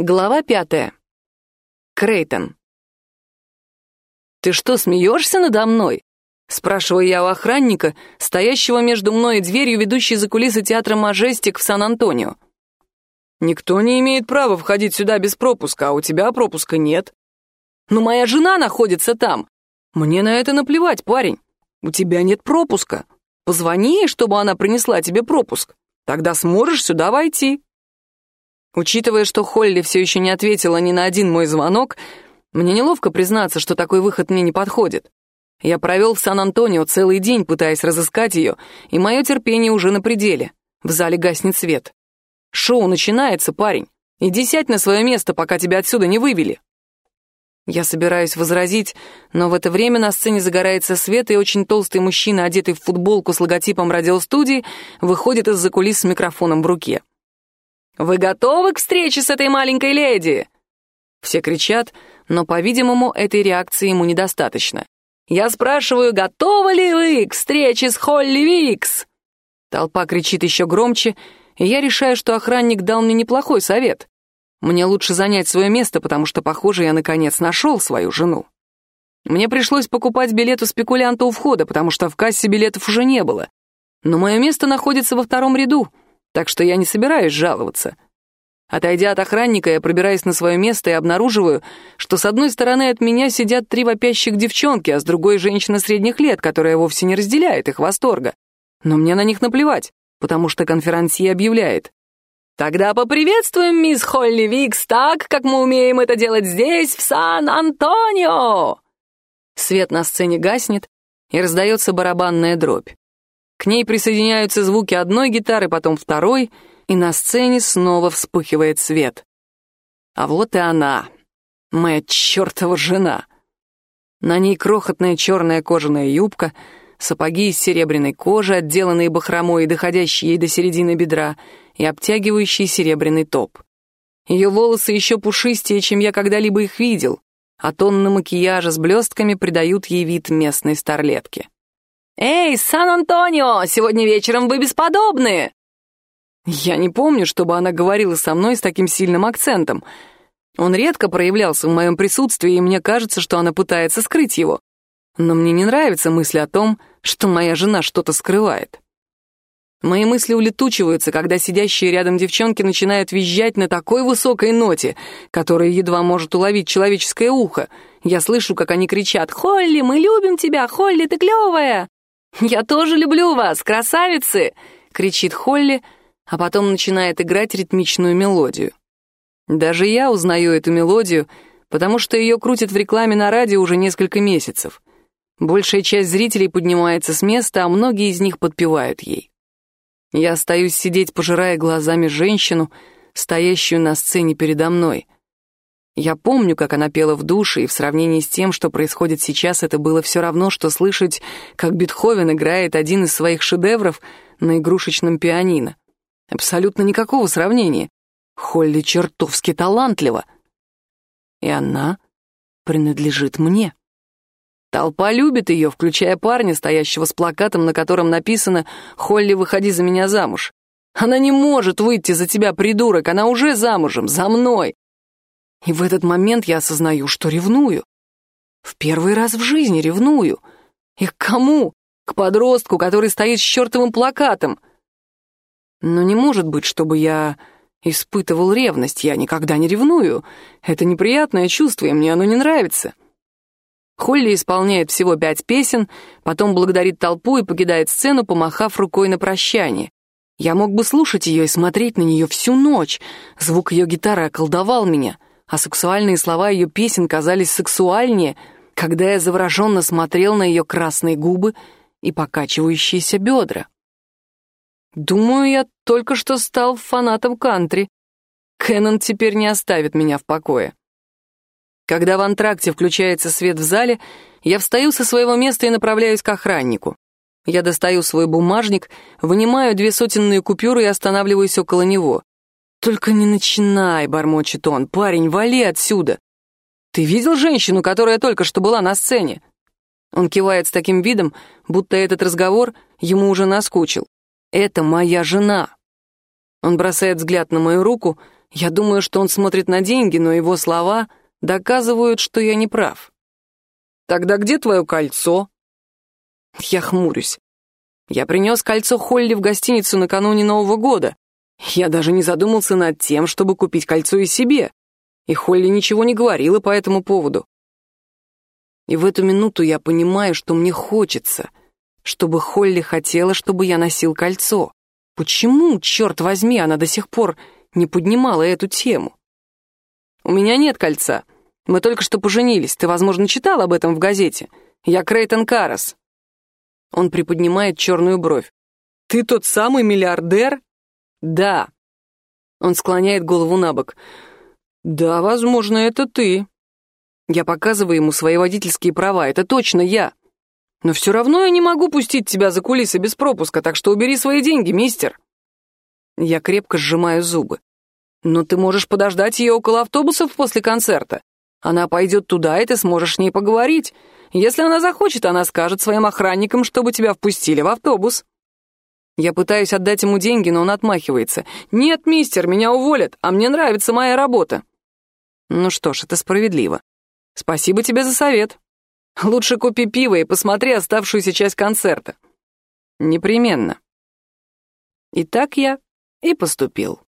Глава пятая. Крейтон. «Ты что, смеешься надо мной?» — спрашиваю я у охранника, стоящего между мной и дверью, ведущей за кулисы театра «Мажестик» в Сан-Антонио. «Никто не имеет права входить сюда без пропуска, а у тебя пропуска нет». «Но моя жена находится там. Мне на это наплевать, парень. У тебя нет пропуска. Позвони, чтобы она принесла тебе пропуск. Тогда сможешь сюда войти». Учитывая, что Холли все еще не ответила ни на один мой звонок, мне неловко признаться, что такой выход мне не подходит. Я провел в Сан-Антонио целый день, пытаясь разыскать ее, и мое терпение уже на пределе. В зале гаснет свет. Шоу начинается, парень. Иди сядь на свое место, пока тебя отсюда не вывели. Я собираюсь возразить, но в это время на сцене загорается свет, и очень толстый мужчина, одетый в футболку с логотипом радиостудии, выходит из-за кулис с микрофоном в руке. «Вы готовы к встрече с этой маленькой леди?» Все кричат, но, по-видимому, этой реакции ему недостаточно. «Я спрашиваю, готовы ли вы к встрече с Холли Викс?» Толпа кричит еще громче, и я решаю, что охранник дал мне неплохой совет. Мне лучше занять свое место, потому что, похоже, я наконец нашел свою жену. Мне пришлось покупать билет у спекулянта у входа, потому что в кассе билетов уже не было. Но мое место находится во втором ряду — так что я не собираюсь жаловаться. Отойдя от охранника, я пробираюсь на свое место и обнаруживаю, что с одной стороны от меня сидят три вопящих девчонки, а с другой — женщина средних лет, которая вовсе не разделяет их восторга. Но мне на них наплевать, потому что конферансье объявляет. «Тогда поприветствуем мисс Холли Викс так, как мы умеем это делать здесь, в Сан-Антонио!» Свет на сцене гаснет, и раздается барабанная дробь. К ней присоединяются звуки одной гитары, потом второй, и на сцене снова вспыхивает свет. А вот и она, моя чертова жена. На ней крохотная черная кожаная юбка, сапоги из серебряной кожи, отделанные бахромой и доходящие ей до середины бедра, и обтягивающий серебряный топ. Ее волосы еще пушистее, чем я когда-либо их видел, а тонны макияжа с блестками придают ей вид местной старлетки. «Эй, Сан-Антонио, сегодня вечером вы бесподобны!» Я не помню, чтобы она говорила со мной с таким сильным акцентом. Он редко проявлялся в моем присутствии, и мне кажется, что она пытается скрыть его. Но мне не нравится мысль о том, что моя жена что-то скрывает. Мои мысли улетучиваются, когда сидящие рядом девчонки начинают визжать на такой высокой ноте, которая едва может уловить человеческое ухо. Я слышу, как они кричат «Холли, мы любим тебя! Холли, ты клевая!» «Я тоже люблю вас, красавицы!» — кричит Холли, а потом начинает играть ритмичную мелодию. Даже я узнаю эту мелодию, потому что ее крутят в рекламе на радио уже несколько месяцев. Большая часть зрителей поднимается с места, а многие из них подпевают ей. Я остаюсь сидеть, пожирая глазами женщину, стоящую на сцене передо мной — я помню, как она пела в душе, и в сравнении с тем, что происходит сейчас, это было все равно, что слышать, как Бетховен играет один из своих шедевров на игрушечном пианино. Абсолютно никакого сравнения. Холли чертовски талантлива. И она принадлежит мне. Толпа любит ее, включая парня, стоящего с плакатом, на котором написано «Холли, выходи за меня замуж». Она не может выйти за тебя, придурок, она уже замужем, за мной. И в этот момент я осознаю, что ревную. В первый раз в жизни ревную. И к кому? К подростку, который стоит с чертовым плакатом. Но не может быть, чтобы я испытывал ревность. Я никогда не ревную. Это неприятное чувство, и мне оно не нравится. Холли исполняет всего пять песен, потом благодарит толпу и покидает сцену, помахав рукой на прощание. Я мог бы слушать ее и смотреть на нее всю ночь. Звук ее гитары околдовал меня а сексуальные слова ее песен казались сексуальнее, когда я завороженно смотрел на ее красные губы и покачивающиеся бедра. Думаю, я только что стал фанатом кантри. Кэннон теперь не оставит меня в покое. Когда в антракте включается свет в зале, я встаю со своего места и направляюсь к охраннику. Я достаю свой бумажник, вынимаю две сотенные купюры и останавливаюсь около него. «Только не начинай», — бормочет он. «Парень, вали отсюда!» «Ты видел женщину, которая только что была на сцене?» Он кивает с таким видом, будто этот разговор ему уже наскучил. «Это моя жена». Он бросает взгляд на мою руку, Я думаю, что он смотрит на деньги, но его слова доказывают, что я не прав. «Тогда где твое кольцо?» Я хмурюсь. Я принес кольцо Холли в гостиницу накануне Нового года. Я даже не задумался над тем, чтобы купить кольцо и себе. И Холли ничего не говорила по этому поводу. И в эту минуту я понимаю, что мне хочется, чтобы Холли хотела, чтобы я носил кольцо. Почему, черт возьми, она до сих пор не поднимала эту тему? У меня нет кольца. Мы только что поженились. Ты, возможно, читал об этом в газете. Я Крейтон Карас. Он приподнимает черную бровь. Ты тот самый миллиардер? Да. Он склоняет голову на бок. Да, возможно, это ты. Я показываю ему свои водительские права. Это точно я. Но все равно я не могу пустить тебя за кулисы без пропуска, так что убери свои деньги, мистер. Я крепко сжимаю зубы. Но ты можешь подождать ее около автобусов после концерта. Она пойдет туда, и ты сможешь с ней поговорить. Если она захочет, она скажет своим охранникам, чтобы тебя впустили в автобус. Я пытаюсь отдать ему деньги, но он отмахивается. «Нет, мистер, меня уволят, а мне нравится моя работа». Ну что ж, это справедливо. Спасибо тебе за совет. Лучше купи пиво и посмотри оставшуюся часть концерта. Непременно. И так я и поступил.